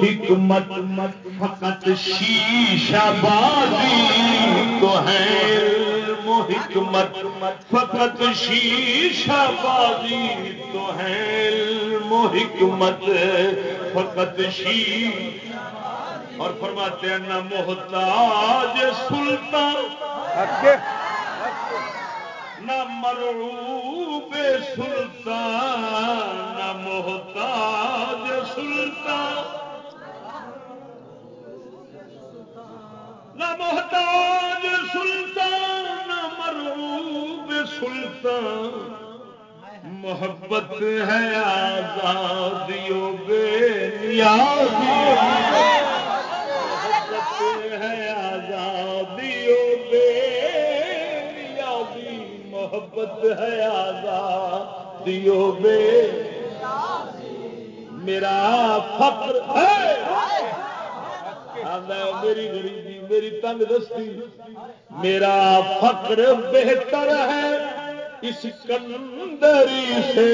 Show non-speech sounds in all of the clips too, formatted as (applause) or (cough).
حکمت فقط شیشہ بازی تو ہے حکمت فقط شیشہ بازی تو ہے حکمت فقط شیشہ اور فرماتے ہیں نہ محتاج سلطان نہ مرعوب سلطان نہ محتاج سلطان۔ نہ محتاج سلطان نہ مرعوب سلطان، محبت ہے آزادیوں بے نیازی، محبت ہے آزادیوں بے نیازی، محبت ہے آزادیوں بے، میرا فخر ہے۔ میری غریبی میری تنگ دستی، میرا فخر بہتر ہے اس سے۔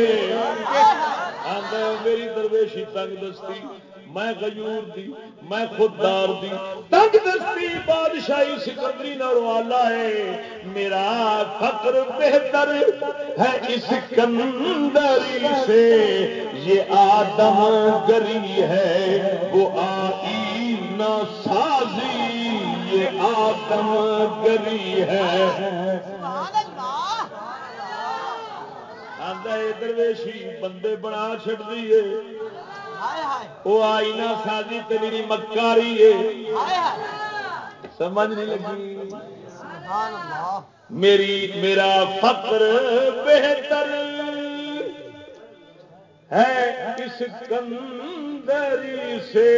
میری درویشی تنگ دستی، میں غیور دی، میں خوددار دی۔ تنگ دستی بادشاہی سکندری نالوں ہے، میرا فقر بہتر ہے اس کندری سے۔ یہ آدم گری ہے، وہ آئی نہ سازی یہ آدم گری ہے۔ آدھا درویشی، بندے بنا چڑ دیے وہ آئی نہ سازی تے میری مکاری ہے۔ سمجھ نہیں لگی۔ میری، میرا فقر بہتر ہے۔ اس کندری سے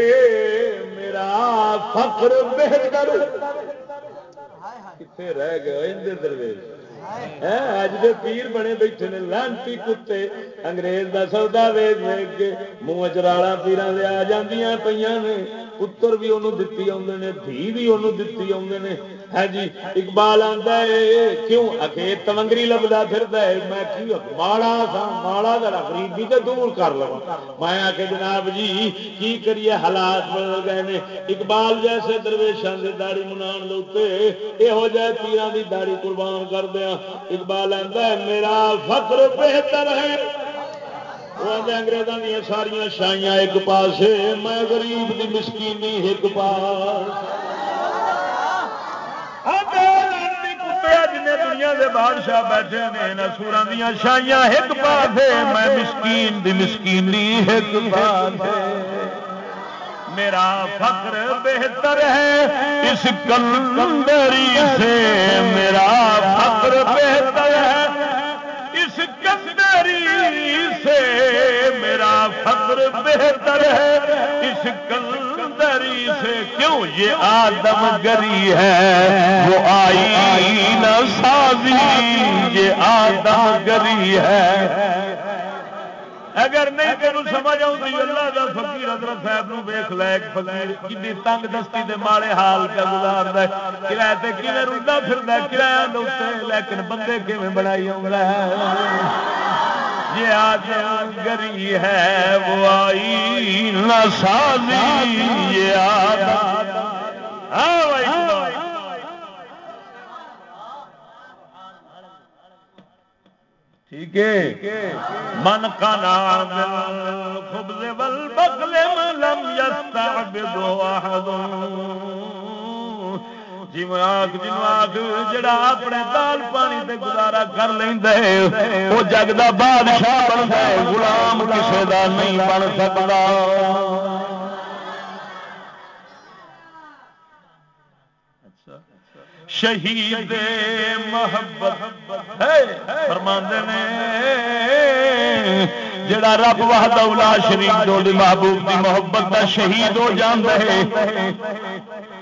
میرا فقر بہتر کتنے رہ گئے اندر درویش؟ اج دے پیر بنے بیٹھے نے لانتی کتے۔ انگریز دا سودا ویگ ویگ کے منہ چرالا پیران دے آ جاندیاں پیاں نے۔ پتر بھی انہوں دتی آدھے نے، دھی بھی انہوں دتی آدھے نے۔ ہے جی اقبال آتا ہے، کیوں آخے تمنگری لبدا پھر میں کی ماڑا سا، ماڑا ذرا غریبی تے دور کر لوا میں آ کے جناب جی کی کریے حالات بدل گئے نے؟ اقبال جیسے درویشان دی داڑی منان دے یہو جہ پیران دی داڑی قربان کر دیا اقبال آتا ہے، میرا فخر بہتر ہے۔ انگریزوں دیا ساریا شائیاں ایک پاس میں غریب دی مسکینی ایک پاس۔ جن دنیا دے بادشاہ بیٹھے نے سورا دیا شائیاں ایک پاس میں مسکین دی مسکینی ایک پاس میرا فخر بہتر ہے، اس کلندری سے میرا فخر فخر بہتر ہے۔ اس کندری سے کیوں یہ آدم گری ہے؟ وہ آئی نہ سازی، یہ آدم گری ہے۔ اگر نہیں تین سمجھ آؤں اللہ کا فقیر حضرت صاحب نو ویخ لے فقیر کی تنگ دستی دے ماڑے حال کا گزار دے کرایہ کھے رلتا پھر کرایہ دے لیکن بندے کیون بنائی آؤں یہ آج گری ہے، وہ آئی نہ سازی، یہ ہاں ٹھیک ہے۔ من کا نام خبز بل بخلے لم يستعبد احد۔ جی آگ جن آگ جڑا اپنے دال پانی تے گزارا کر لینا وہ جگ دا بادشاہ بنتا ہے غلام کسے دا نہیں بن سکتا شہید محبت فرماندے نے جڑا رب وحدہ اولا شریف دو محبوب دی محبت دا شہید ہو جاندے یہ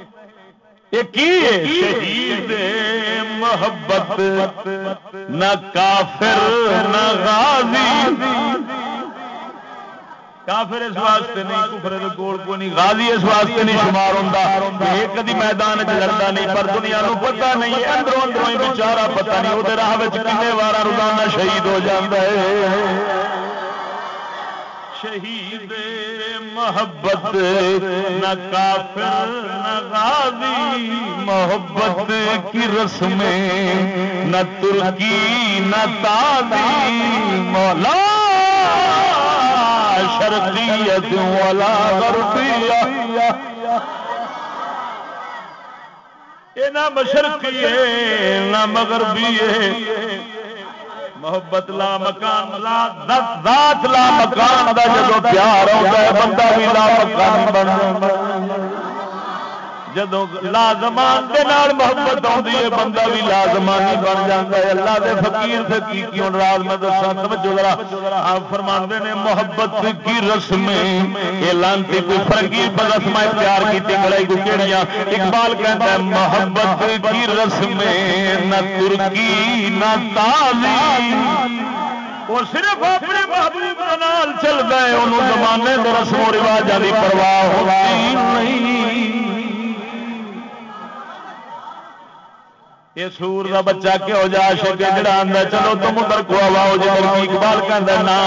شہید محبت نہ کافر نہ غازی۔ کافر اس واسطے نہیں کفر کول کو نہیں غازی اس واسطے نہیں شمار ہوتا یہ کدی میدان چ لڑتا نہیں پر دنیا نو پتا نہیں اندروں اندروں بچارا پتا نہیں وہ راہ کنے وارا روزانہ شہید ہو جاتا ہے۔ شہید محبت، نہ کافر، نہ غازی، محبت کی رسم نہ ترکی، نہ تازی، مولا شرقیت والا غربیہ یہ نہ مشرقی ہے نہ مغربی ہے محبت لا مکان، لا ذات لا مکان، دا جدو پیار ہوتا ہے، بندہ بھی لا مکان بن جدو لازمان دے نال محبت آتی ہے، بندہ بھی لازمانی بن جاتا ہے۔ اللہ دے فقیر سے کی کیوں ناراض؟ میں دسا توجہ ذرا۔ آپ فرماندے نے محبت کی رسم یہ لانتی کوئی فرنگی پر رسم پیار کی کڑائی کو کیڑیاں۔ اقبال کہتا ہے، محبت کی رسم نہ ترکی، نہ تازی۔ وہ صرف اپنے محبوب نال چل گئے، انہوں زمانے کے رسم و رواج کی پرواہ ہوتی نہیں۔ یہ سور کا بچہ کیوں جا سکے جڑا آدھا چلو تم ادھر کو آواؤ جی اقبال کہہ نا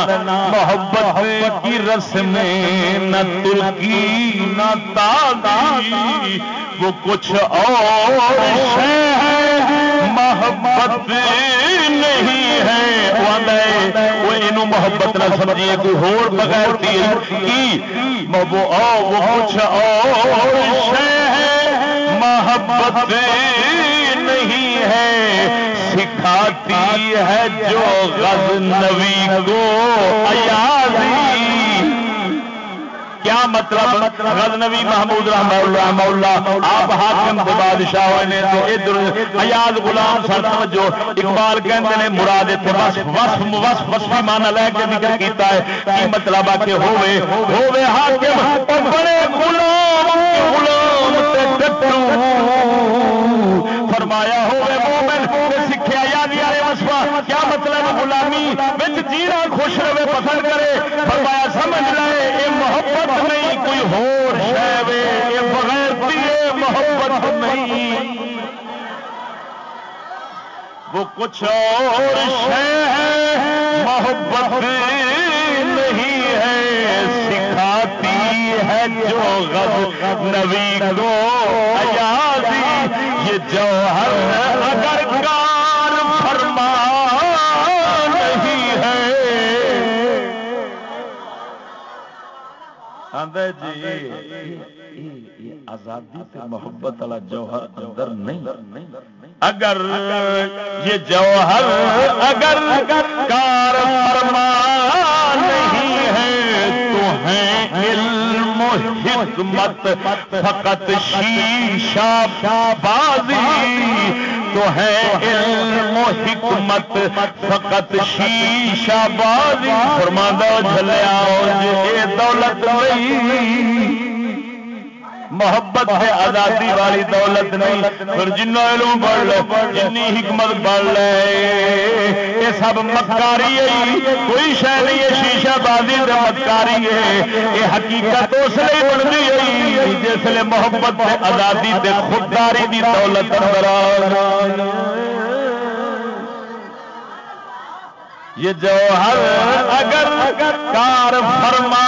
محبت کی رسم، نہ ترکی، نہ تازی وہ کچھ اور محبت نہیں ہے۔ وہ یہ محبت نہ سمجھیے کوئی ہور بغیر وہ کچھ اور محبت نہیں ہے، سکھاتی ہے جو غز نبی کو کیا مطلب؟ غز نبی محمود رحمہ اللہ مولا آپ حاکم کے بادشاہ ہوئے تو ادھر ایاز غلام سر جو اقبال کہتے ہیں مراد اتنے وصف وصف وصف، وصفی مانا لے کے ذکر کیتا ہے۔ کی مطلب آ کہ ہوے ہوے حاکم بڑے غلام غلام تے ڈٹو فرمایا ہوئے مومن سکھیا یادی والے کیا مطلب غلامی بچ جینا خوش رہے، پسند کرے؟ فرمایا، سمجھ لے یہ محبت نہیں، کوئی ہور شہ بغیر محبت نہیں۔ وہ کچھ اور شہ محبت نہیں ہے، سکھاتی ہے جو غب نبی کو۔ جی۔ آزادی سے محبت والا جوہر اندر نہیں۔ اگر یہ جوہر اگر کار فرما نہیں ہے، تو ہے علم حکمت، فقط شیشہ بازی۔ تو ہے علم و حکمت فقط شیشہ بازی فرماندہ جھلیا یہ دولت نہیں۔ محبت ہے آزادی والی دولت نہیں۔ پھر جنوں علم پڑھ لو جنی حکمت پڑھ لے۔ یہ سب مکاری ہے، کوئی شہ نہیں ہے، شیشہ بازی سے مکاری ہے۔ یہ حقیقت اس لیے بنتی ہے جس لیے محبت ہے آزادی سے خودداری کی دولت یہ جو ہر اگر کار فرما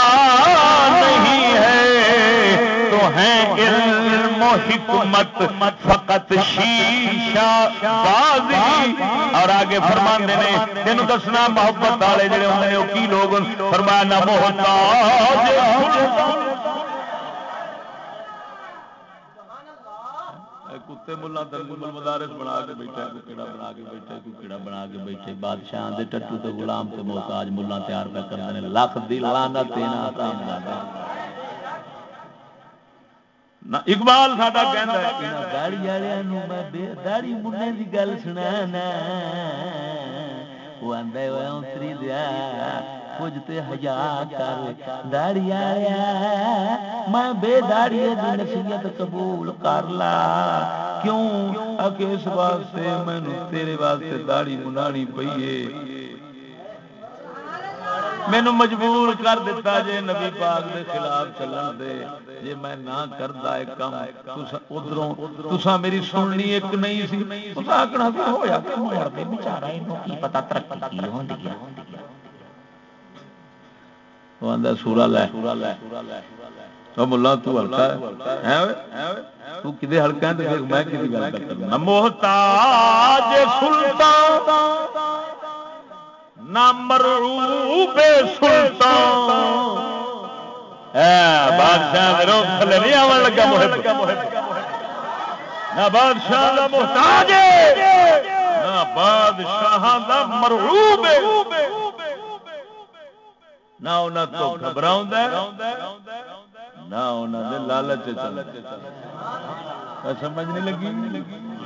ہیں علم و حکمت، فقط شیشہ بازی۔ اور آگے فرمان دینے تینوں دسنا، محبت والے جڑے ہوتے کی لوگ فرمانا محتاج۔ کتے ملا بنا کے بیٹھا کوئی کیڑا بنا کے بیٹھا کوئی کیڑا بنا کے بیٹھے دے ٹٹو تے غلام تے محتاج، ملا تیار پہ کرتے ہیں لاکھ دی لعنت دینا آسان اقبال ساڈا داڑی والوں داڑی منہ کی گل سنا وہ آدھا دیا کچھ تے ہجا کر داڑی آیا میں بے داڑی نصیحت قبول کر لا کیوں اس واسطے مینو تیرے واسطے داڑی منانی پی مینو مجبور کر دیتا جے نبی پاک دے خلاف چلن دے۔ جے میں نہ کردا ایک کام ادھروں تساں میری سننی ایک نہیں سی۔ تساں آکھنا سی، ہویا کہ موڑ دے بیچارہ اینو کی پتہ ترقی کی ہوندی ہے؟ وہ آدھا سورا لے۔ تو ملا تو ہلکا ہے۔ تلکا تو کدے ہلکا ہے تو میں کدی گل کرتا کرنا محتاج سلطان۔ نہ مرعوب سلطان بادشاہ تھلے نہیں آن لگا نہ بادشاہ محتاج نہ بادشاہ مرعوب نہ نہ لالچ سمجھ نہیں لگی؟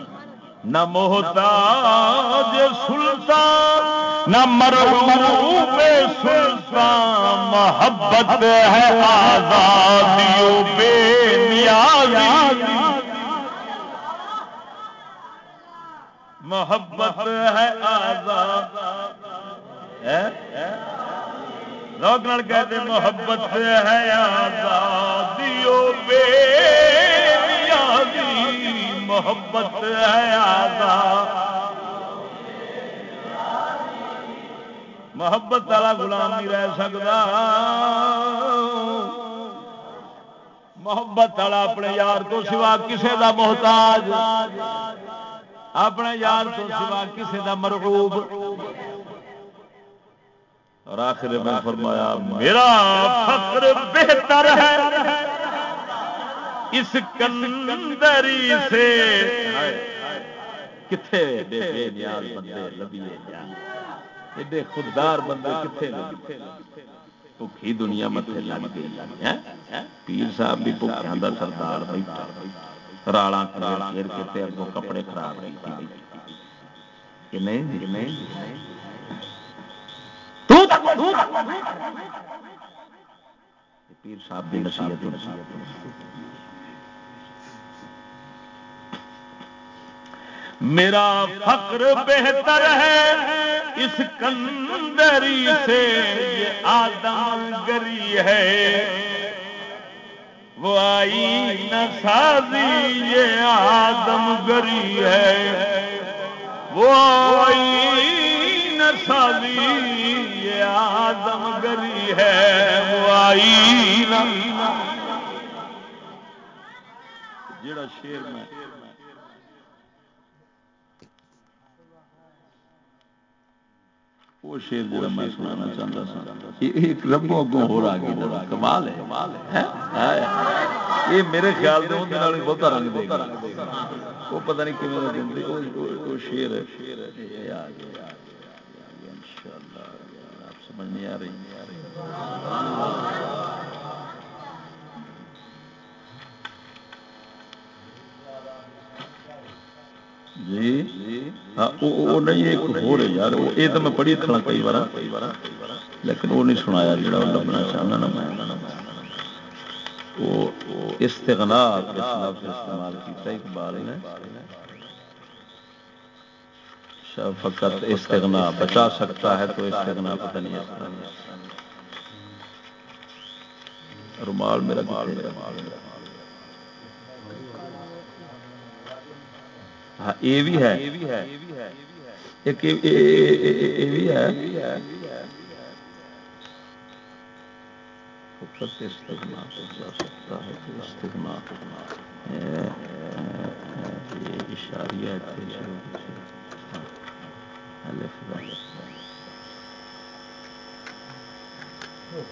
نہ محتاج سلطان، نہ مرحوم سلطان، محبت ہے آزادیوں بے نیازی۔ محبت ہے آزاد۔ لوگ کہتے محبت ہے آزادیوں بے محبت ہے آزاد محبت والا غلام نہیں رہ سکتا۔ محبت والا اپنے یار تو سوا کسے دا محتاج۔ اپنے یار تو سوا کسے دا مرغوب۔ اور آخر میں فرمایا، میرا فخر بہتر ہے۔ اس کندری سے کتنے بندے لبیے ایڈے خوددار بندے کتنے بھوکی دنیا متے لگ گئی پیر صاحب بھی بھوکیاں کا سردار بیٹھا رالا کرالا کے اگوں کپڑے خراب کہ نہیں نہیں پیر صاحب کی نصیحت میرا فخر بہتر ہے۔ اس کندری سے یہ آدم گری ہے۔ وہ آئی نہ سازی، یہ آدم گری ہے۔ وہ آئی نہ سازی، یہ آدم گری ہے۔ وہ آئی جڑا شیر میں وہ شیر جڑا میں سنانا چاہتا تھا ایک ربوں اگوں ہو رہا گیا کمال ہے۔ یہ میرے خیال سے اندر بہت رنگ دے وہ پتہ نہیں کیون وہ شیر ہے۔ آ گیا۔ آپ سمجھ نہیں آ رہی۔ جی؟ ہاں، وہ نہیں، ایک ہو رہے یار، وہ یہ تو میں پڑھی کھڑا کئی بار۔ لیکن وہ نہیں سنایا جڑا لبنا چاہنا نا میں۔ وہ استغنا استعمال کیتا اقبال نے۔ فقط استغنا، بچا سکتا ہے تو استغنا، پتہ نہیں اس رومال میرا رومال میرا ہاں یہ بھی ہے۔ ایک یہ بھی ہے۔ استغنا جا سکتا ہے، تو استغنا اشاریہ ہاں،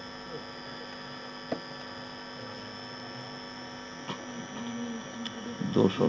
دو سو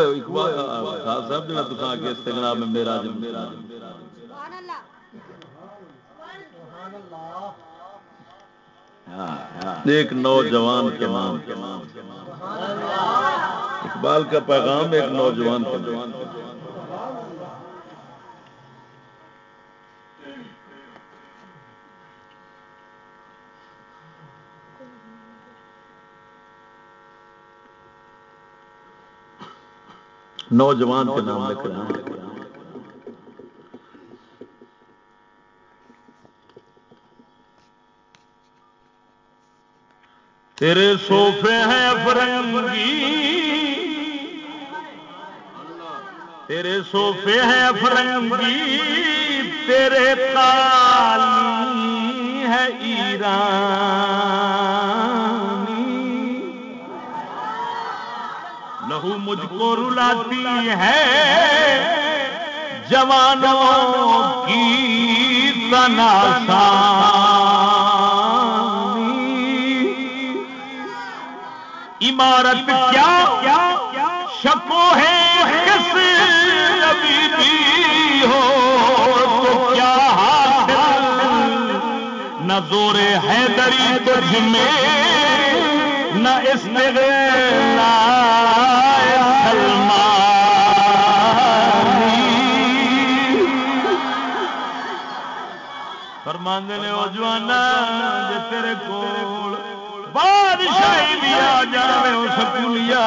اقبال صاحب جڑا دکان کے استغنا میں میرا جم ایک نوجوان کے نام۔ کے نام اقبال کا پیغام ایک نوجوان کے نام۔ نوجوان کے نام لکھ رہا ہوں تیرے صوفے ہیں افرنگی تیرے صوفے ہیں افرنگی تیرے کالی ہے ایران۔ مجھ کو رلاتی ہے۔ جوانوں کی تناسا عمارت کیا شکو ہے؟ کس نبی بھی ہو؟ تو کیا حاصل؟ نہ زور حیدری تجھ میں، نہ اس فرماندے نے وہ جوانا جے تیرے کول بادشاہی بھی آ جاوے او سکولیا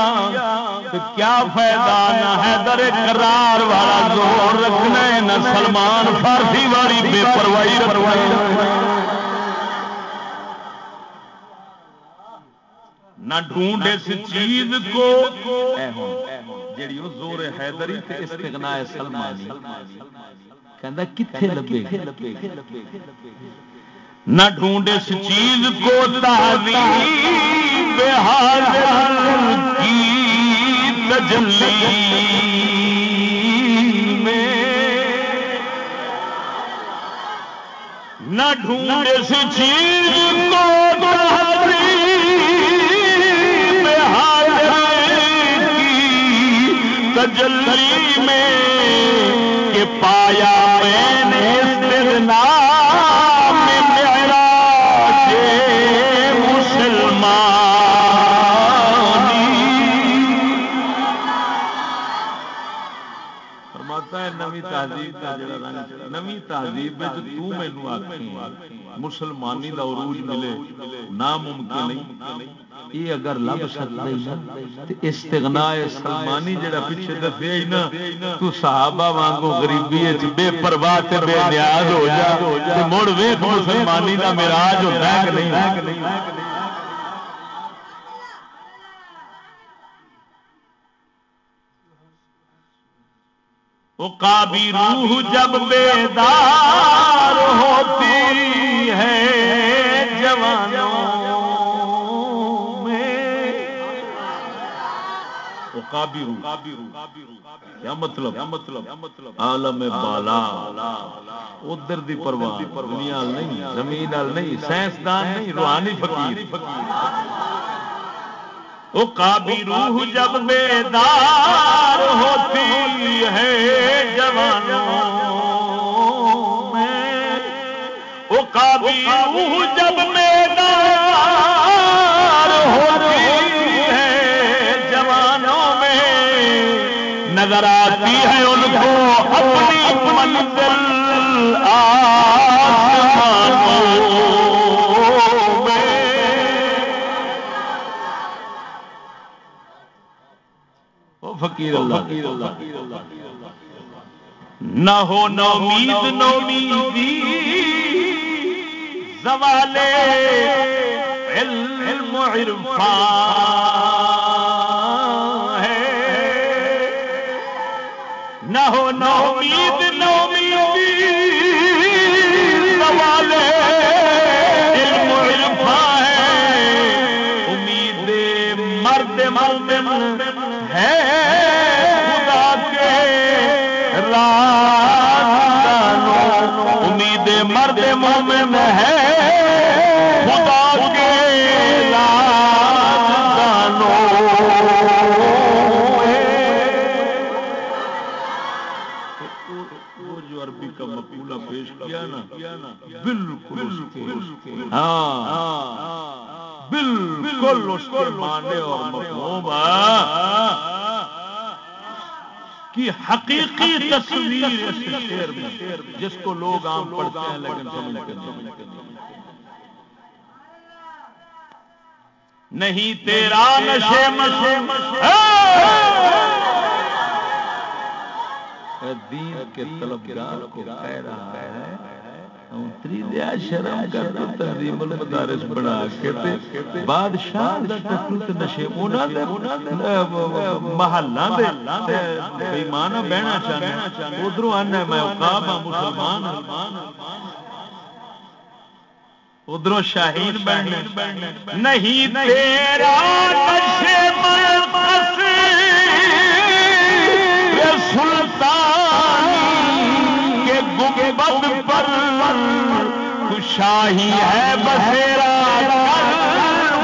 تو کیا فائدہ نہ ہے در قرار والا زور رکھنا نہ سلمان فارسی والی بے پرواہی پرواہی نہ ڈھونڈ اس چیز کو۔ جیڑی زور حیدری تے استغنا سلمانی۔ کہندا کتھے لبے نہ ڈھونڈ اس چیز کو تہذیب حاضر کی تجلی نہ ڈھونڈ اس چیز کو تجلی میں کہ پایا تہذیب تو مینوں آکھی مسلمانی دا عروج ملے، ناممکن یہ اگر لب سکتا استغنا سلمانی جڑا پیچھے دسیا نا، تو صحابہ وانگو غریبی جی بے پرواہ تے بے نیاز ہو جا۔ مڑ ویکھ مسلمانی دا معراج ہوتا ہے کہ نہیں؟ وہ کابی روح جب بیدار ہوتی ہے جوانوں کیا مطلب؟ مطلب عالم بالا۔ ادھر دی پرواہ۔ دنیا نہیں، زمین نہیں، سائنسدان نہیں، روحانی فقیر۔ وہ کابی روح جب بیدار ہوتی ہے جوانوں میں وہ کابی روح جب نظر آتی ہے ان کو اپنی منزل فقیر اللہ نہ ہو نومید نومیدی زوالے علم عرفان ہے۔ نہ ہو نومید نومید حقیقی تصویر اس شعر میں جس کو لوگ عام پڑھتے ہیں لیکن سمجھتے نہیں نہیں تیرا نشے دین کے طلبگار کو کہہ رہا ہے اتری دیا شرم کر تو المدارس بنا کے تے بادشاہ دا ٹٹو تے نشے، انہاں دے محلاں دے بہنا چاہنا ادھروں آنا میں عقاب ہاں مسلمان ہاں۔ ادھروں شاہین نہیں تیرا نشے شاہی ہے بسیرا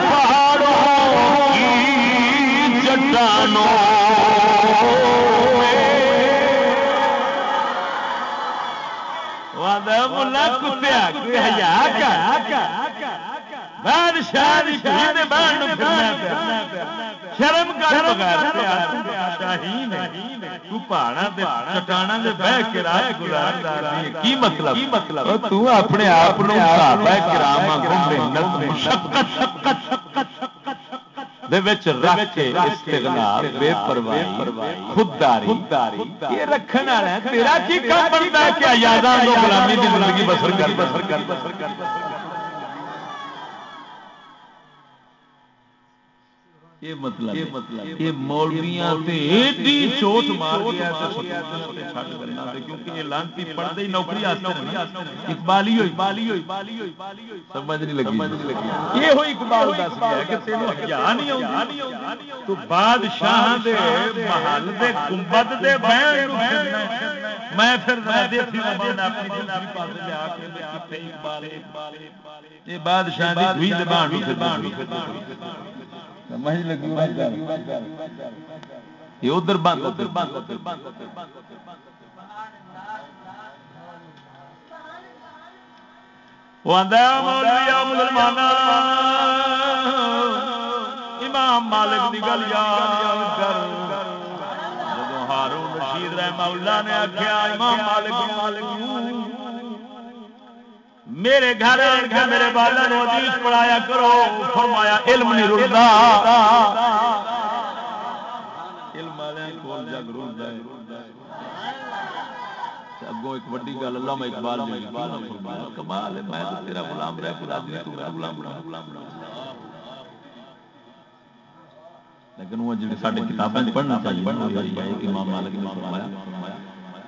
پہاڑوں کی چٹانوں شرم کر پہاڑا چٹانا بہ کے رائے گزار کی مطلب کی مطلب تو اپنے آپ کرام محنت مشقت رکھنے والا تیرا کی کام بنتا ہے کیا یاداں غلامی کی زندگی بسر کر بسر کر بسر کر یہ مطلب یہ مطلب یہ مولویاں تے ایڈی چوٹ مار گیا تے سکولاں تے چھڈ کرنا تے کیونکہ یہ لانتی پڑھدے ہی نوکری واسطے اقبالی ہوئی بالی ہوئی۔ بالی ہوئی بالی ہوئی۔ سمجھ نہیں لگی۔ سمجھ نہیں لگی۔ یہ ہوئی اقبال دس گیا کہ تینوں حیا نہیں ہوندی تو بادشاہ دے محل دے گنبد دے بہن نو میں پھر دیسی زبان اپنی دوسری پاسے لے آ کے کتے اقبال یہ بادشاہ دی دوئی زبان نو پھر سمجھ لگی یہ ادھر بند ادھر بند ادھر بند مسلمان امام مالک کی گل یاد کر۔ جب ہارون رشید رحمہ اللہ نے آخیا امام مالک مالک میرے گھر آن کے میرے بالا نو حدیث پڑھایا کرو، فرمایا، علم نہیں رلدا۔ علم والے کول جگ رلدا ہے۔ اگوں ایک وڈی گل اللہ میں اقبال نے فرمایا، کمال ہے، میں تو تیرا غلام رہ کے راضی تو میرا غلام بنا لیکن وہ جڑے ساڈے کتابیں پڑھنا چاہیے کہ امام مالک نے فرمایا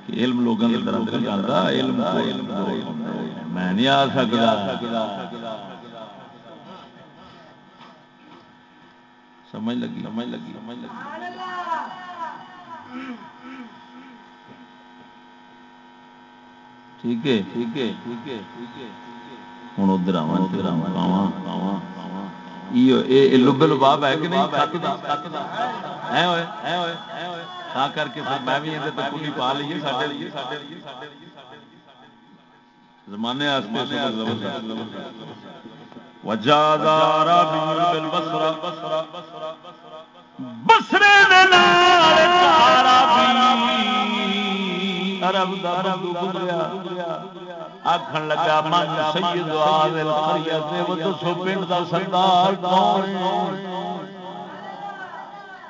کہ علم لوگوں دے کے طرح نہیں جاتا علم کو میں نہیں آ سکتا۔ سمجھ لگی؟ سمجھ لگی سمجھ لگی ٹھیک ہے۔ ٹھیک ہے ٹھیک ہے ٹھیک ہے ہوں ادھر آوا ادھر آوا لبے لباب ہے کہ نہیں؟ کر کے میں بھی کلی پا لیے زمانے بسرے آخر لگا، من سید دسو پنڈ کا سردار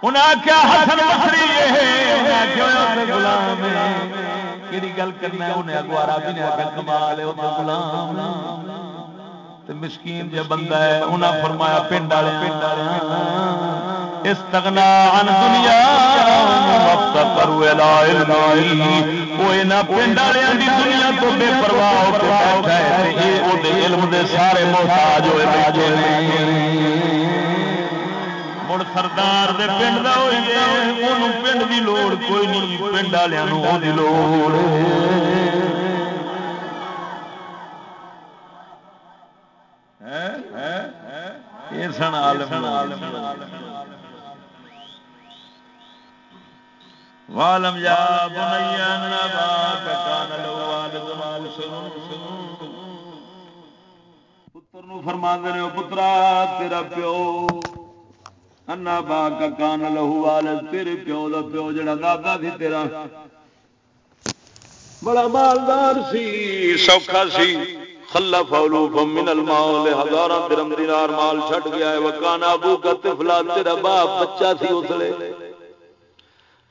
انہیں آخیا حسن بسری غلام کہڑی گل کرنا انہیں اگوارا بھی نہیں آخر کمال غلام مسکین جو بندہ ہے انہیں فرمایا پنڈ والے پنڈ والے استغنا عن دنیا پنڈ دنیا تو بے پرواہ ہو کے بیٹھا ہے علم دے سارے محتاج ہوئے بیٹھے سردار دے پنڈ کا ہوئی ہے پنڈ کی لوڑ کوئی نہیں، پنڈ والوں لوڑ۔ ہاں؟ سن والم یا بنیا پتر فرما دے پترا، تیرا پیو انا با کا کان لہو والد تیرے پیو دا پیو جڑا دادا سی تیرا۔ بڑا مالدار سی، سوکھا سی۔ خلف علوفم من المال، ہزاراں درم دینار مال چھٹ گیا ہے۔ وکان ابو کا طفلا تیرا باپ بچہ سی اس لے۔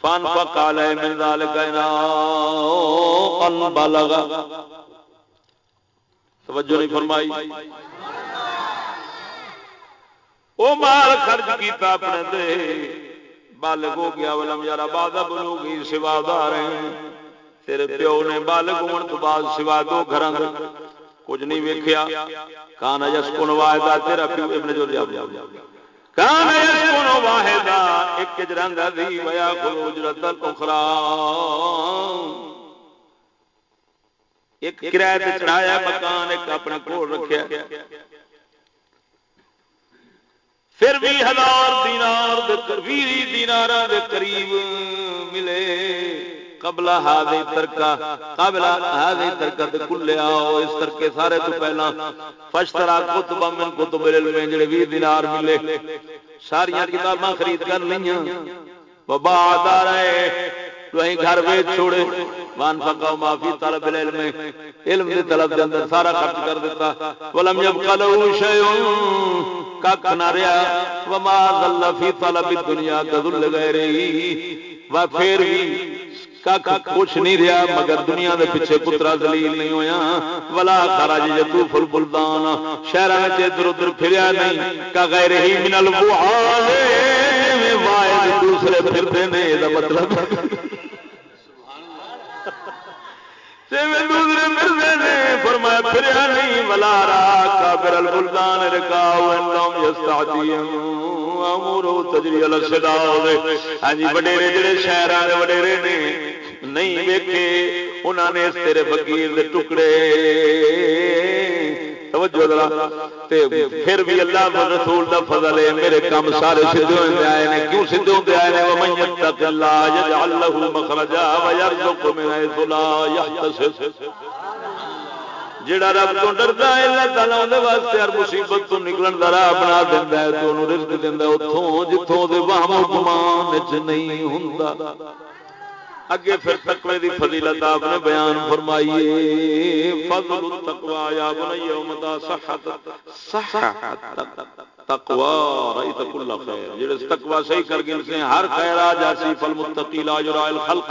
فان فقال من ذلك انا ان بلغ۔ توجہ نہیں فرمائی۔ او مال خرچ کیتا اپنے دے۔ بالغ ہو گیا، ولم یارا بعد بلوغی، سوا دار تیرے پیو نے بالغ ہون تو بعد سوا دو گھراں کچھ نہیں ویکیا کان یس کون واحدہ، تیرا پیو ابن جو جاب جاب کان یس کون واحدہ، ایک جرندہ دی، ویا خروج ردل اخرى ایک کرایہ تے چڑھایا، مکان ایک اپنے کول رکھیا۔ پھر بھی ہزار دینار دے وی دیناراں دے قریب ملے۔ قبل ہادی ترکا قبل ہادی ترکا تے کلے آو اس ترکے سارے تو پہلا فشترا کتب من کتب العلم جڑے 20 دینار ملے۔ ساری کتاباں خرید کر لیاں وبعد رہے۔ تو ایں گھر وچ چھوڑے۔ وان فقا ما فی طلب العلم۔ علم دی طلب دے اندر سارا خرچ کر دیتا۔ ولم یبقى له شیء کک نہ رہیا وما ذل فی طلب الدنیا کذل غیره و پھر بھی کچھ نہیں رہا مگر دنیا دے پیچھے پترا دلیل نہیں ہویا. ولا خراج یتوف البلدان. شہر میں ادھر ادھر پھریا نہیں، کا غیر ہی من البعاد واحد دوسرے پھرتے نے دا مطلب دوسرے نے فرمایا پھریا نہیں ولا را البلدان رکاو انہم امورو ہاں جی وڈیرے جڑے شہراں دے وڈیرے نے نہیں ویکھے، انہاں نے تیرے فقیر دے ٹکڑے توجہ ذرا۔ تے پھر بھی اللہ و رسول دا فضل ہے۔ میرے کام سارے سیدھے ہوندے آئے نے۔ کیوں سیدھے ہوندے آئے نے؟ ومن یتق اللہ یجعل له مخرجا ويرزق من حيث لا يحتسب جڑا رب تو ڈرتا ہے، اللہ تعالیٰ اندر واسطے ہر مصیبت تو نکلن کا راہ بنا دینا ہے۔ تو انہوں رزق دینا اتوں جتوں دے وہم گمان چ نہیں ہوں اگے پھر تقوی دی فضیلت آپ نے بیان فرمائی. فضل التقوی یا بنی امتا صحت. صحت تقوی. رأیت کل خیر. جڑے تقوی صحیح کر گئے ہر خیر آ جاسی. فالمتقی لا یرا الخلق.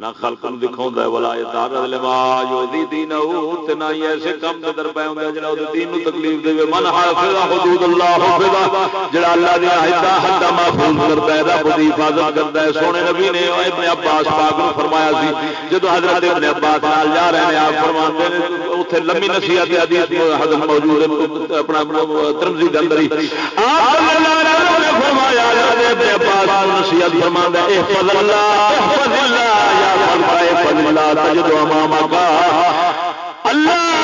نہ خلق نو دکھاوندا ہے، ولا یدار لما یذی دینہ تے نہ ایسے کم دے در پے ہوندا جڑا او دین نو تکلیف دے من حافظ حدود اللہ حافظ جڑا اللہ دی حد حد محفوظ کرتا ہے، رب دی حفاظت کرتا ہے۔ سونے نبی نے ابن عباس پاک نو فرمایا سی جدو حضرت ابن عباس نال جا رہے ہیں، آپ فرماتے ہیں، اوتھے لمبی نصیحت حدیث حضرت موجود ہے، اپنا ترمذی دے اندر ہی۔ آپ اللہ ابن عباس نصیحت فرماندا ہے احفظ اللہ احفظ اللہ تجد امام کا اللہ یاد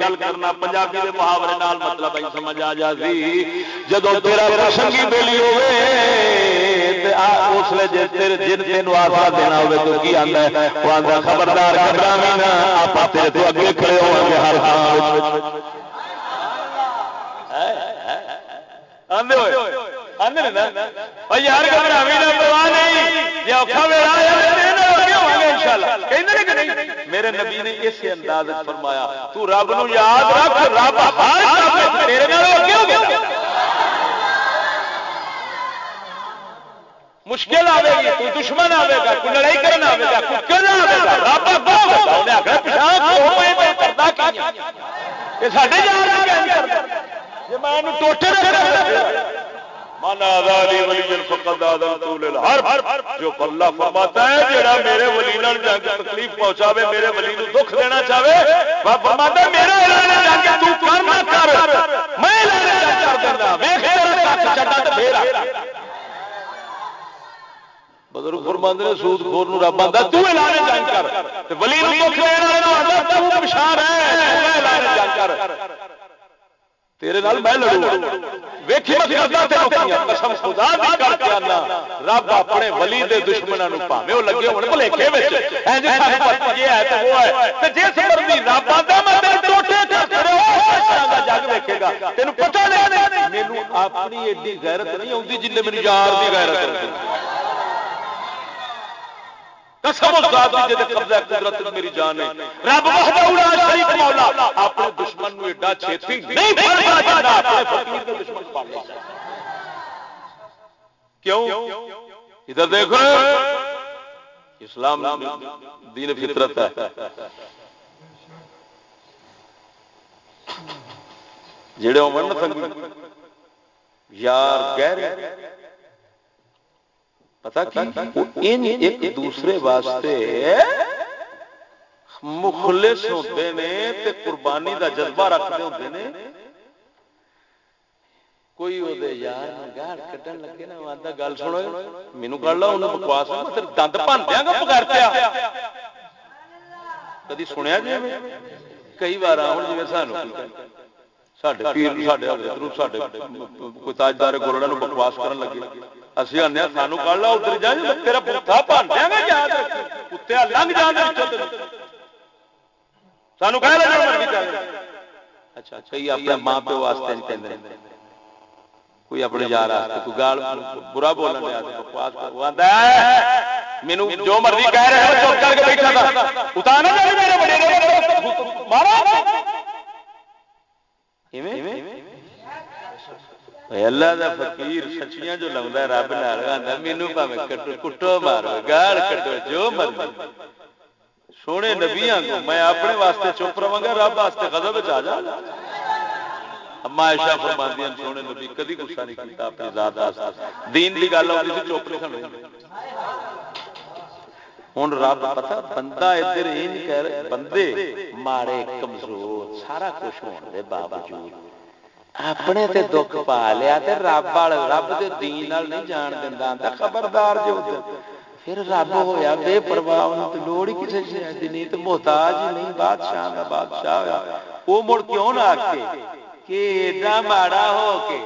گل کرنا پنجابی کے محاورے نال مطلب ای سمجھ آ جاتی جب تیرا پرسنگی بیلی ہوے اس لیے جی تیرے جن تین آسرا دینا ہوے تو کی آتا ہے وہ آتا خبردار آپ تیرے تو اگے کھڑے ہو گے ہر یار گھبراوی نہ پرواہ نہیں جی اوکھا ویلا آیا میرے نبی نے اس انداز فرمایا، تو رب نو یاد رکھ، رب ہر تیرے نال کیوں گیا مشکل آئے گی کوئی دشمن آئے گا کوئی لڑائی کرنا آئے گا کوئی کرنا آئے گا؟ رب کرتا یہ سارے جی میں ٹوٹے رکھنا جو اللہ فرماتا ہے، جڑا میرے ولی جنگ تکلیف پہنچا میرے ولی نو دکھ دینا چاہے فرماتا میرا جنگ تو کر نہ کر۔ میں کر دینا۔ بزرگ فرماند نے، سود خور نو رب آتا تو اعلان جنگ کر۔ ولی نو دکھ دینا آتا تو پچھان ہے اعلان جنگ کر۔ تیرے نال میں لڑوں ویکھی میں کردا تے روکیاں قسم خدا دی کر کے انا رب اپنے ولی دے دشمناں نو پاویں او لگے ہون بھلیکھے وچ۔ ایں جے سانو پتہ یہ ہے تے وہ ہے تے جس مرضی رب آندا میں تیرے ٹوٹے کر کرے او جگ ویکھے گا۔ تینو پتہ نہیں۔ مینوں اپنی ایڈی غیرت نہیں اوندی جن میری یار دی غیرت ہوندی قسم ذات دی جے قبضہ قدرت میری جان ہے۔ رب وحدہ لا شریک مولا، اپنے دشمن نو ایڈا چھتی نہیں پھڑدا جنہ اپنے فقیر دے دشمن پڑ لے کیوں؟ ادھر دیکھو، اسلام دین فطرت ہے۔ جڑے عمر نہ یار گہرے۔ پتا ان ایک دوسرے واسطے مخلص ہوتے نے تے قربانی دا جذبہ رکھتے ہوتے نے۔ کوئی وہ یار گاڑ کٹن لگے نا آتا گل سنو مینو کر لو انہوں بکواس دند دیا گا کدی سنیا جی کئی بار ہوں جی سانو سڈے پیر سڈے سڈے کوئی تاجدار گولڑا بکواس کرن لگے۔ اسی آنے سانو کر لا ادھر جا تیرا بن دیا گا یاد کتے لنگ جان سانو کہہ لے اچھا اچھا یہ اپنے ماں پیو واسطے نہیں کہتے کوئی اپنے یار کوئی گال برا بولن دیا بکواس وہ ہے مینو جو مرضی کہہ رہے ہیں چپ کر کے بیٹھا تھا اتارنا میرے بڑے مارا اللہ دا فقیر سچیاں جو لگتا ہے رب نال آتا مینو پاوے کٹو کٹو مارو گال کٹو جو مرضی سونے نبی کو میں اپنے واسطے چپ رہا گا رب واسطے غضب وچ آ جا اما عائشہ فرماندی ہیں سونے نبی کدی غصہ نہیں کیتا اپنی ذات واسطے دین دی گل آتی سی چپ نہیں کھڑے ہوں رب پتا بندہ ادھر یہ بندے ماڑے کمزور سارا کچھ ہونے دے باوجود اپنے تے دکھ پا لیا تے رب وال رب دے دین نال نہیں جان دیندا تے خبردار جو پھر رب ہویا بے پرواہ اون تے لوڑ ہی کسے چیز دی نہیں تے محتاج ہی نہیں بادشاہ دا بادشاہ ہویا او مڑ کیوں نہ آکے کہ ایڈا ماڑا ہو کے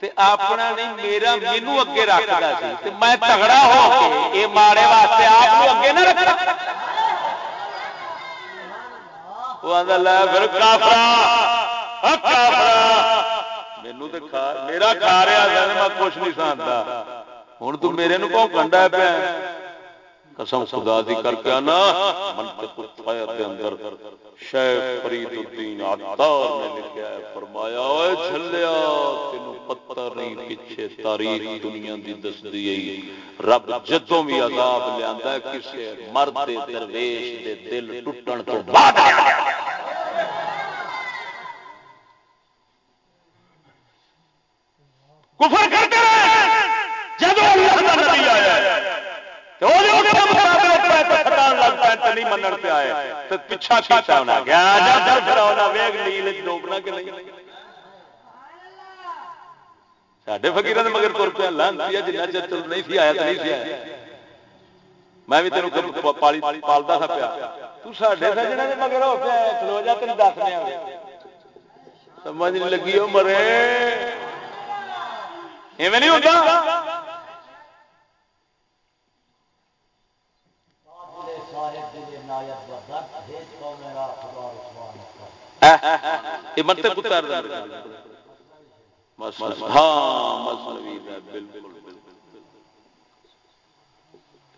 تے اپنا نہیں میرا مینوں اگے رکھدا سی تے میں تگڑا ہو کے اے ماڑے واسطے آپ نو اگے نہ رکھنا وہ آندا لے پھر کافرا مینو تو میرا کھا رہا میں کچھ نہیں سانتا ہوں تو میرے نو کنڈا پیا قسم خدا دی کر کے آنا اندر شیخ فرید الدین عطار نے لکھا ہے فرمایا اوے چھلیا تینو پتہ نہیں پیچھے تاریخ دنیا دی دس دی رب جدوں بھی عذاب لیندا ہے کسے مرد درویش دے دل ٹوٹن تو بعد کفر کرتے رہے۔ جب اللہ کا نبی آیا منن پہ آئے۔ تو پیچھا ہونا۔ گیا ویگ نیل ڈوبنا نہیں ساڈے مگر تر پہ لانتی جنہ چر چل نہیں سی آیا تو نہیں سی آیا میں بھی تینوں پالی، پالتا تھا پیا۔ تو ساڈے سجنا دے مگر ہو پیا کھلو جا تین دس سمجھ لگی، وہ مرے۔ ایویں نہیں ہوتا ہاں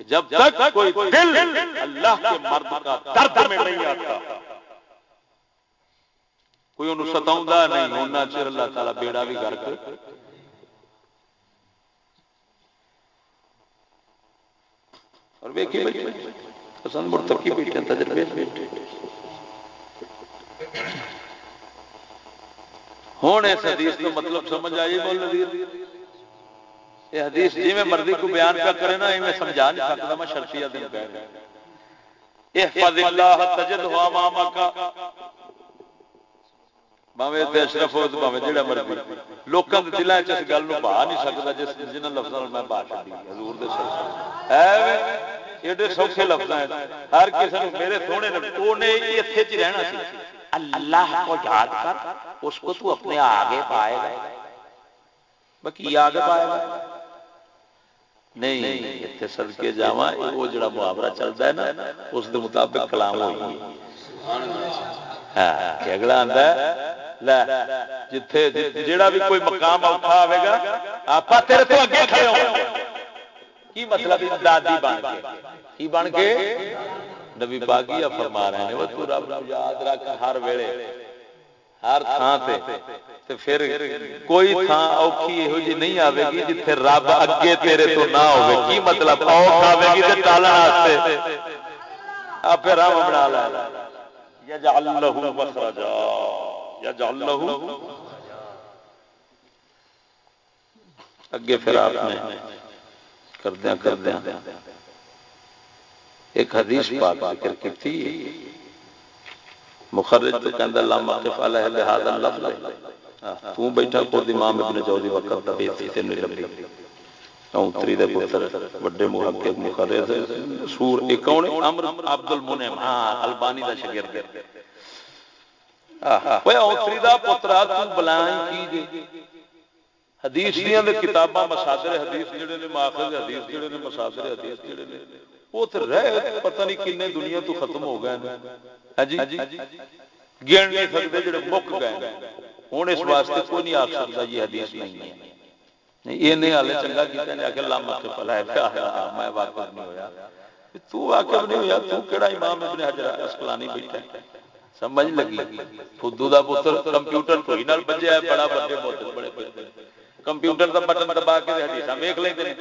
جب تک کوئی دل اللہ کے مرد کا درد میں نہیں آتا، کوئی انہوں ستاؤں نہیں ہونا چر اللہ تعالیٰ بیڑا بھی گھر کر۔ اور ویکھی بیٹھے پسند مرتقی بیٹھے تجربے بیٹھے ہوں اس حدیث کا مطلب سمجھ آئیے بول نظیر یہ حدیث جی میں مرضی کو بیان کیا کرے نا میں سمجھا نہیں سکتا، میں شرطیہ دن کہہ رہا احفظ اللہ تجد ہوا ماما کا باویں تے اشرف ہو تے باویں جڑا مرضی۔ لوکاں دے دلاں وچ اس گل نو بھا نہیں سکدا جس جنہاں لفظاں نال میں بھا چھڈی۔ حضور دے صلی اے ایڈے سوکھے لفظ ہیں ہر کسی نو میرے سونے نے او نے چ رہنا سی اللہ کو یاد کر اس کو تو اپنے آگے پائے گا باقی آگے پائے گا نہیں اتنے سدکے جا وہ جڑا محاورہ چلتا ہے نا اس دے مطابق کلام ہوئی ہاں، اگلا آتا ہے جتھے جڑا بھی کوئی مقام اوکھا آئے گا آپ تیرے تو اگے کھڑے ہو کی مطلب دادی بن کے؟ کی بن کے؟ نبی باغیا جی فرما رہے ہیں وہ تو رب یاد رکھ ہر ویلے، ہر تھان تے۔ تے پھر کوئی تھان اوکھی یہو جی نہیں آئے گی جتھے رب اگے تیرے تو نہ ہوے کی مطلب اوکھ آئے گی تے ٹالن واسطے؟ آپ رب بنا لے۔ یجعل له مخرجا، یجعل له اگے پھر آپ نے کردیاں کردیاں۔ ایک حدیث پاک ذکر کی تھی مخرج تو کہندا لما قفل ہے لہذا اللفظ تو بیٹھا خود امام ابن جوزی وقت تبی تھی تے نہیں لبی اونتری دے پتر بڑے محقق مخرج سور ایک کون امر عبد المنعم ہاں البانی دا شاگرد اوے اونتری دا پترا تو بلائیں کی دے حدیث دیاں دے کتاباں مصادر حدیث جڑے نے، ماخذ حدیث جڑے نے، مصادر حدیث جڑے نے۔ وہ تے رہ پتہ نہیں کنے دنیا تو ختم ہو گئے ہیں ہاں جی؟ گن نہیں سکتے جڑے مک گئے ہوں اس واسطے کوئی نہیں آخ سکتا یہ حدیث نہیں ہے۔ یہ نہیں ہالے چنگا کیا جا کے لما کے پلا میں واقف نہیں ہوا تو واقف نہیں ہوا تو کہڑا امام ابن حجر اسقلانی بیٹھا ہے؟ سمجھ لگی۔ فدو دا پتر کمپیوٹر کوئی نال بجیا بڑا بڑے بڑے بڑے۔ کمپیوٹر دا بٹن دبا کے حدیثاں ویکھ لیندے نے۔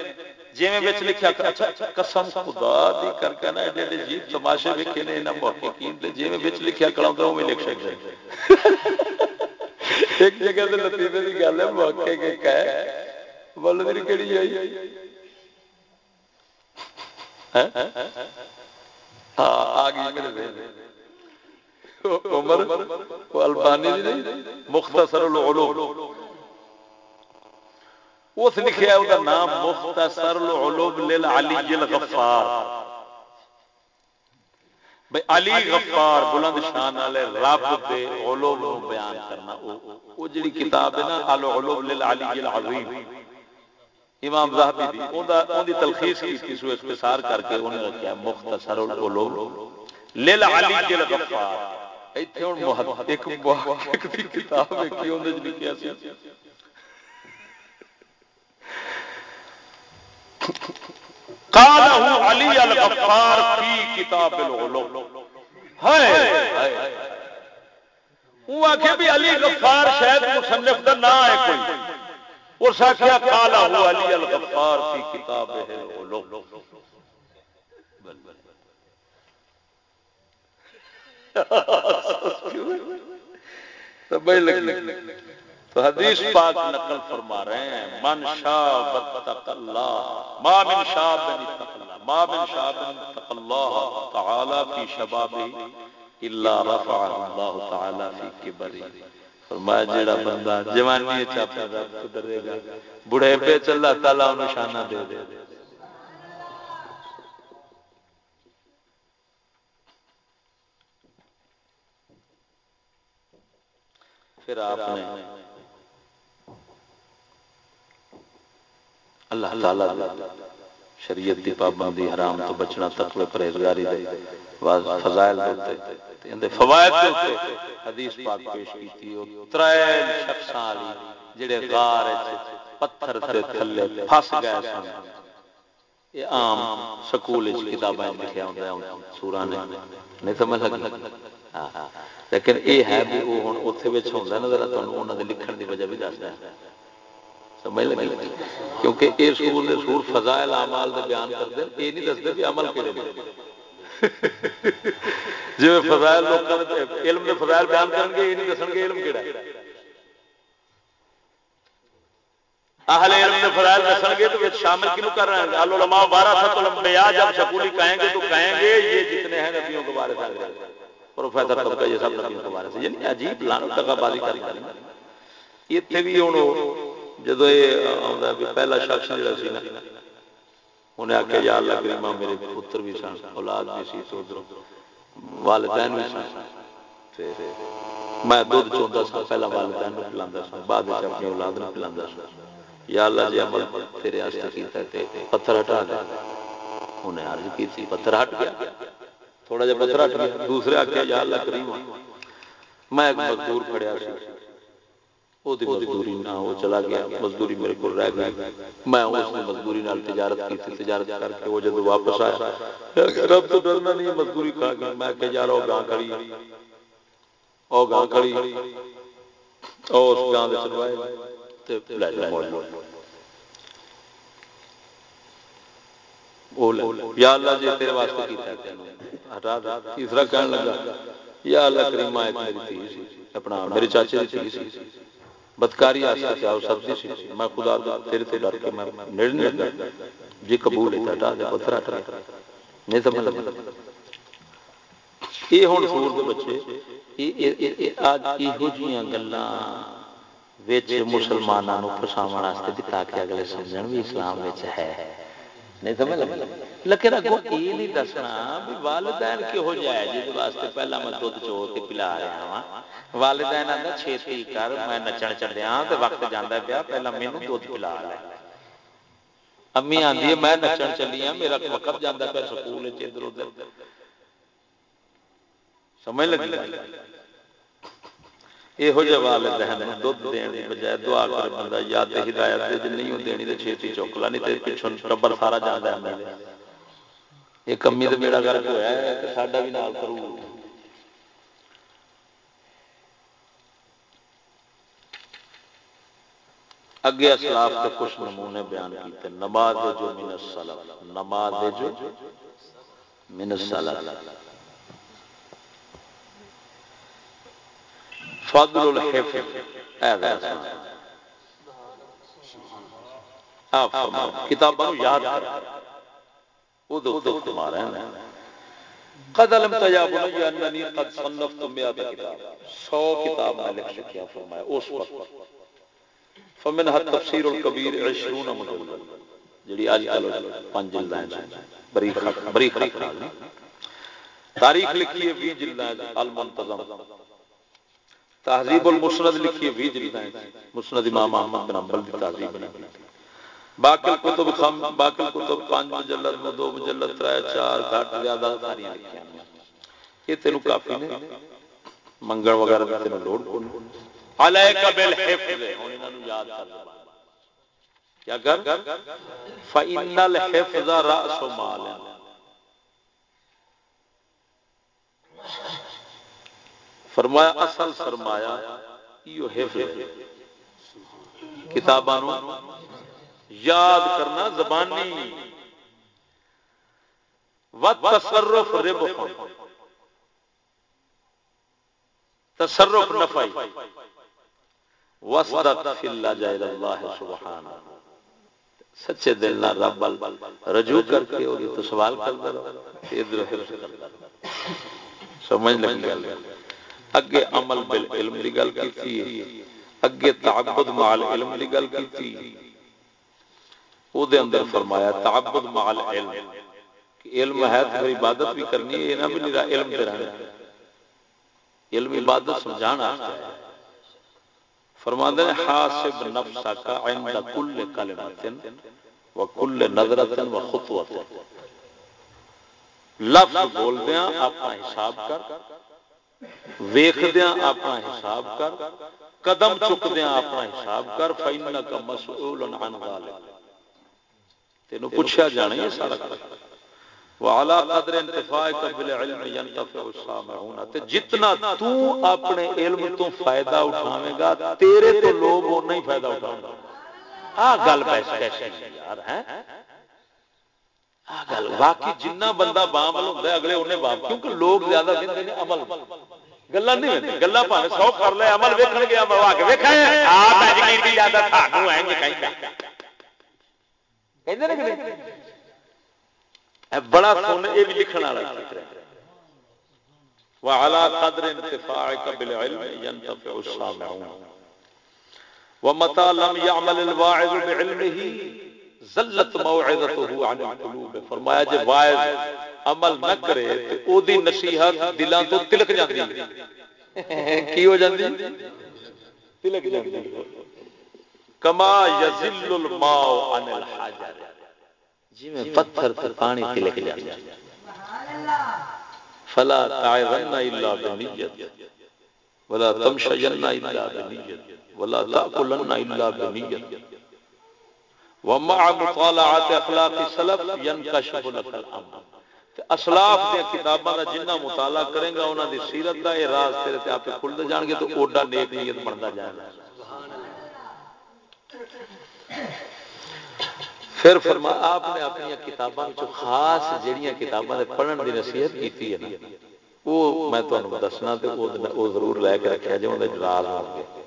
جویں وچ لکھیا اچھا،, اچھا قسم خدا دی کر کے نا ایڈے ایڈے جیب تماشے ویکھے نے، انہاں محققین دے۔ جویں وچ لکھیا کلاوندا اوویں لکھ سکدے۔ ایک جگہ تے لطیفے دی گل ہے، محقق کے کہے مولوی کیڑی ہوئی ہاں؟, ہاں؟ آ گئی میرے ذہن عمر البانی جی مختصر العلوم۔ اس لکھیا وہ نام مختصر العلوم للعلی الغفار۔ بھئی علی غفار بلند شان والے رب دے علوم نو بیان کرنا، او جڑی کتاب ہے نا، العلوم للعلی العظیم۔ امام زاہبی دی اون دا اون دی تلخیص کی سو اختصار کر کے انہوں نے رکھا مختصر العلوم للعلی الغفار۔ ایتھے ہن محقق ایک محقق دی کتاب ہے، کی اون لکھیا سی؟ قاله علی الغفار فی کتاب العلوم. ہے وہ آخے بھی علی غفار شاید مصنف کا نام ہے کوئی. اس آخیا قاله علی الغفار فی کتاب العلوم. تو بھائی لگ تو حدیث پاک نقل فرما رہے ہیں، من شاب تق اللہ، ما من شاب تق اللہ، ما من شاب تق اللہ تعالی فی شبابی الا رفع اللہ تعالی فی کبری. فرمایا، جیڑا بندہ جوانی اچھا اپنے رب کو ڈرے گا بڑھے پہ چل اللہ تعالی انہوں شانہ دے دے۔ پھر آپ نے اللہ تعالی شریعت دی پابندی حرام تو بچنا تقوی پرہیزگاری دے۔ فضائل دے اندے فوائد دے حدیث پاک پیش کیتی او ترے شخصاں والی جڑے غار وچ پتھر تے تھلے پھس گئے سن۔ عام سکول کتابیں لکھا ہوں سورا نے۔ نہیں سمجھ لگی؟ ہاں, ہاں،, ہاں۔ لیکن یہ ہے بھی او وہ ہوں اتنے ہوتا نا، ذرا تمہیں لکھن کی وجہ بھی دس دیا سمجھ لگی؟ کیونکہ یہ سور نے سور فضائل امال کے بیان کرتے ہیں یہ نہیں دستے بھی عمل کہڑے (laughs) جی فضائل لوگوں علم کے فضائل بیان کریں گے یہ نہیں دس گے علم کہڑا اہل علم نے فضائل دسن گے تو شامل کیوں کر رہے ہیں؟ علماء بارہ ست الانبیاء جب سکولی کہیں گے تو کہیں گے، یہ جتنے ہیں نبیوں کے بارے سے پروفیسر طبقہ یہ سب نبیوں کے بارے سے یعنی عجیب لانو ٹکا بازی کر رہے ہیں۔ اتنے بھی ہوں جدو یہ آتا بھی پہلا شخص جڑا سی نا، انہیں آخیا یا اللہ کریمہ میرے پتر بھی سن، اولاد بھی سی، تو ادھر والدین بھی سن۔ میں دھد چاہتا سا، پہلا والدین پلا سا، بعد اپنی اولاد نے پلا سا۔ یا اللہ جی عمل تیرے واسطے کیتا تے پتھر ہٹا دے۔ انہیں عرض کی پتھر ہٹ گیا۔ تھوڑا جا پتھر ہٹ گیا، دوسرے آخیا یا اللہ کریم میں ایک مزدور کھڑیا سی۔ مزدوری نہ چلا گیا مزدوری میرے کو رہ گئی۔ میں اس نے مزدوری نال تجارت کی تھی تجارت کر کے وہ جب واپس آیا۔ رب تو ڈرنا نہیں مزدوری کھا گیا میں کہ یار وہ گاں کھڑی۔ او گاں کھڑی۔ او اس گاں دے چلوائے یا اللہ جی تیرے واسطے کیتا ہے ہٹا دے تیسرا کہنے لگا یا اللہ کریم ایک میری تھی سی اپنا میری چاچے دی تھی سی۔ بدکاری واسطے کیا سبزی سی میں خدا تیرے تو ڈر کے میں نیڑ نہیں لگا جی قبول ہے ہٹا دے پتھر ہٹا نہیں سمجھ لگا یہ ہوں سور دے بچے اج یہو جیاں گلاں مسلمانوں فساو بھی تاکہ اگلے سمجھن بھی اسلام ہے۔ نہیں سمجھ لیکن اگوں یہ نہیں دسنا بھی والدین کہہو جائے جی واسطے پہلا میں دھد چو کے پلا رہا وا والدین آتا چھیتی کر، میں نچن چلیا تو وقت جانا پیا، پہلا مینو دھد پلا لے۔ امی آدھی ہے، میں نچن چلی ہوں میرا وقت جانا پیا سکول ادھر ادھر۔ سمجھ لگی؟ یہو جہ والدین دھد دین کی بجائے دعا کر بندہ یا تو ہدایت دے جی نہیں دینی تو چھیتی چک لا نہیں تو پچھوں ٹبر سارا جانا ہے میرے یہ کمی تو میرا گھر ہوا ہے ساڈا بھی نال کرو اگے اسلاف کے کچھ نمونے بیان کیتے نماز جو من السلف نماز جو من السلف فضل الحفظ. کتابوں یاد کر. قد علم تجاب اننی قد صنفت کتاب. سو کتاب میں لکھ چکیا فرمایا. اس وقت. فمن حد تفسیر عشرون مجلد جڑی آج کل پانچ جلدیں بریخ بریخ تاریخ لکھی ہے 20 جلدیں المنتظم. تہذیب المسند لکھی ہے جلدیں مسند امام احمد بن حنبل دی تہذیب بنا باقی کتب خم باقی کتب پانچ مجلد میں دو مجلد ترائے چار، گھٹ، زیادہ ساری لکھی ہیں یہ تینوں کافی نے۔ منگل وغیرہ دے تینوں لوڈ کو علیک بالحفظ۔ ہن انہاں نو یاد کر کیا کر؟ فإن الحفظ رأس مال۔ فرمایا، اصل فرمایا کتاباں یاد کرنا زبانی۔ تصرف رب تصرف نفعی۔ وصدق فی اللہ جائل اللہ سبحانہ سچے دل نہ رب رجوع کر کے تو سوال کرتا رہو، ادھر حفظ کرتا رہو۔ سمجھ لگی گل؟ اگے عمل بالعلم دی گل کیتی اگے تعبد مال علم دی گل کیتی او دے اندر فرمایا، تعبد مال علم۔ علم ہے تو عبادت بھی کرنی ہے نہ بھی نرا علم تے رہنا۔ علم عبادت سمجھانا ہے۔ فرماندے ہیں حاسب نفسک عند کل کلمۃ وکل نظرۃ وخطوۃ لفظ بول دیاں اپنا حساب کر۔ ویخدیا اپنا حساب کر، قدم چکدیا اپنا حساب کر فائنہ کا عن پوچھا جانا ہے سارا۔ وعلا قدر ينتفع السامعون۔ تے جتنا تو اپنے علم تو فائدہ اٹھاویں گا، تیرے تو لوگ وہ نہیں فائدہ اٹھاؤں گا آ گل بیس کیسی یار، ہیں؟ گل۔ واقعی جنہ بندہ بامل ہوتا ہے، اگلے انہیں کیونکہ لوگ زیادہ کہتے ہیں عمل۔ گلا نہیں گلا سو کر لے عمل ویکھن گیا کے آپ اج کی زیادہ کہندے نے کہ نہیں بڑا سونے یہ بھی لکھن والا فکر ہے وعلى قدر انتفاعك بالعلم ينتفع السامعون ومتى لم يعمل الواعظ بعلمه زلت موعظته عن القلوب فرمایا جے واعظ عمل نہ کرے او دی نصیحت دلاں تو تلک جاندی۔ کی ہو جاندی؟ تلک جاندی۔ کما یذل الماء عن الحجر۔ جی میں پتھر تے پانی تلک جاندی فلا تعظن الا بنیت۔ ولا تمشین الا بنیت۔ ولا تاكلن الا بنیت۔ ومع مطالعات اخلاق السلف ينكشف لك الامر۔ اسلاف دے کتاباں دا جنہ مطالعہ کرے گا انہاں دی سیرت دا اے راز تیرے تے اپے کھل جان گے تو اوڈا نیک نیت بندا جائے گا۔ پھر فرما آپ نے اپنی کتاباں وچ خاص جڑیاں کتاباں دے پڑھن دی نصیحت کیتی ہے نا وہ میں تانوں دسنا تے او ضرور لے کے رکھیا جے اوندا جلال ہو گیا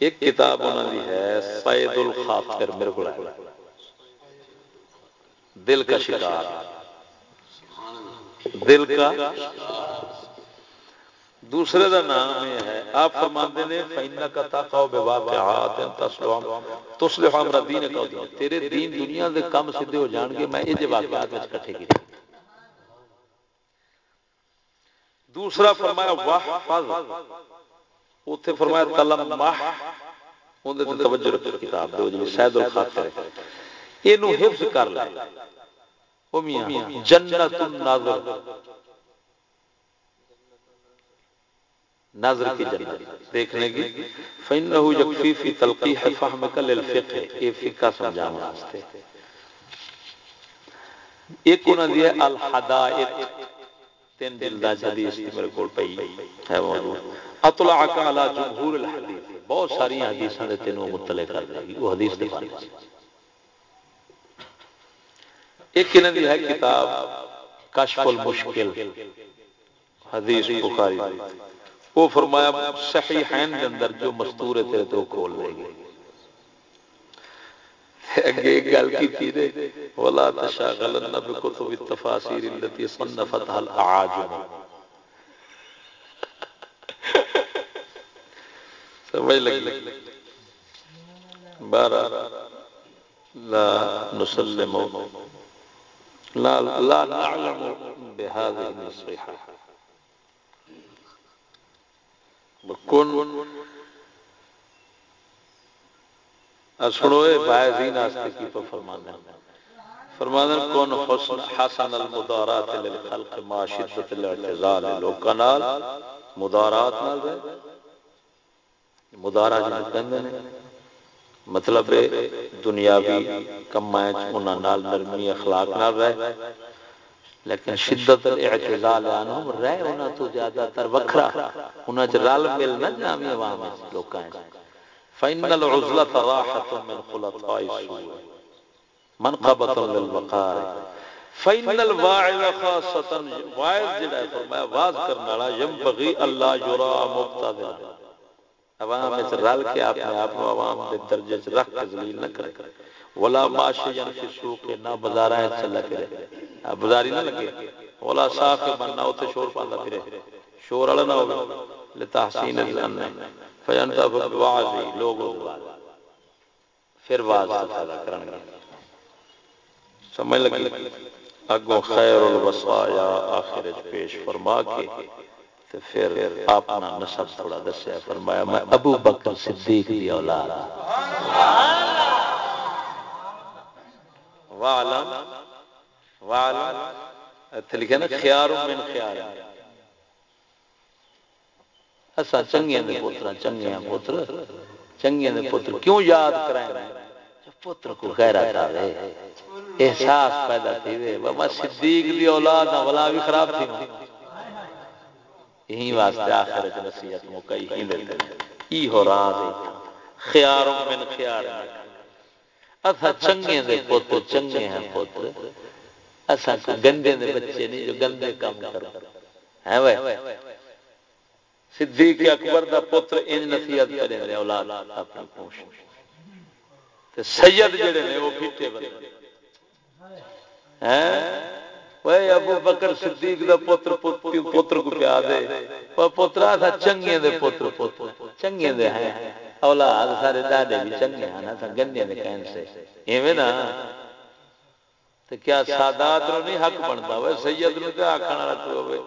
ایک کتاب انہاں دی ہے سید الخاطر میرے کول دل کا شکار۔ دل کا۔ دوسرے دا نام یہ ہے۔ آپ فرماندے نے فینا کا فینک تقوا بواقعات تسلم تصلح امر دین کا دین تیرے دین دنیا دے کم سیدھے ہو جان گے، میں اے جے واقعات وچ اکٹھے کیتے دوسرا فرمایا وحفظ اوتھے فرمایا تلم مح اون دے توجہ رکھ کتاب دو جی سید الخاطر۔ اینو حفظ کر لے۔ او میاں جنت الناظر نظر کی جنت۔ دیکھنے کی۔ فَإِنَّهُ يَكْفِي فِي تَلْقِيحِ فَحْمِكَ لِلْفِقْحِ اے فقہ سمجھانا واسطے۔ ایک انہوں نے الحدائق۔ تین دلداج حدیث تھی میرے کول پئی ہے موجود۔ اطلعک علی جمہور الحدیث۔ بہت ساری حدیثاں دے تینوں مطلع کر دے۔ گی وہ حدیث دے بارے۔ ایک انہوں نے ہے کتاب کشف المشکل، حدیث بخاری۔ وہ فرمایا، صحیحین دے اندر جو مستور تیرے تو کھول لے گی اگے ایک گل کی تھی دے، ولا تشاغلن بکتب التفاسیر التي صنفتها الاعاجم سمجھ لگی؟ بارہ۔ لا نسلم لا لا نعلم بهذه النصيحه کن سنو بائزین آستے کی پر فرمانا فرمانا کن حسن حسن المدارات للخلق ما شدت الاعتزال لوکانال. مدارات نال رہے مدارات جنہوں کہندے نے مطلب دنیاوی کمائیں انہاں نال نرمی اخلاق نال رہے۔ لیکن شدت الاعتزال عنہم رہ انہاں تو زیادہ تر وکھرا۔ انہاں چ رل مل نہ جاویں عوام وچ لوکاں وچ فإن العزلة راحة من خلطاء السوء۔ منقبة للوقار۔ فإن الواعظ خاصة، واعظ جڑا ہے، فرمایا واز کرنے والا، ينبغي اللہ يرى مقتدر عوام وچ رل کے اپنے آپ کو عوام دے درجے وچ رکھ کے ذلیل نہ کرے۔ ولا ماشین فی السوق نہ بازاراں وچ چلا پھرے بازاری نہ لگے۔ ولا صاحب بننا اوتے شور پاندا پھرے۔ شور والا نہ ہوے لتحسین الظن۔ فینتا بالواعظ لوگ پھر واعظ کا کرن گے۔ سمجھ لگی؟ اگوں خیر الوصایا آخر پیش فرما کے۔ تے پھر اپنا نسب تھوڑا دسیا فرمایا میں ابو بکر صدیق دی اولاد۔ وعلم وعلم۔ اتھے لکھا نا خیار من خیار اسا چنگیاں دے پتر چنگیاں پتر چنگیاں دے پتر کیوں یاد کرائیں؟ پتر کو غیرت آوے احساس پیدا تھی دے بابا صدیق دی اولاد ولا بھی خراب تھی۔ یہی واسطے آخر نصیحت مکئی ہی لیتے ای ہو راز خیار من خیار اسا چنگے دے پتر، چنگے ہیں پتر۔ اسا گندے دے بچے نہیں جو گندے کام کرو ہیں وہ صدیق اکبر دا پتر ان نصیحت کرے نے اولاد اپنی پوش تے سید جڑے نے وہ پھٹے بندے ہیں وے ابو بکر صدیق دا پتر پتر کو پیا دے وہ پترا تھا چنگے دے پتر پتر چنگے دے ہیں اولاد سارے دادے بھی چنگے ہیں نا گندے دے کہن سے ایویں نا تے کیا سادات نو نہیں حق بندا وے سید نو تے آکھن والا تو ہوے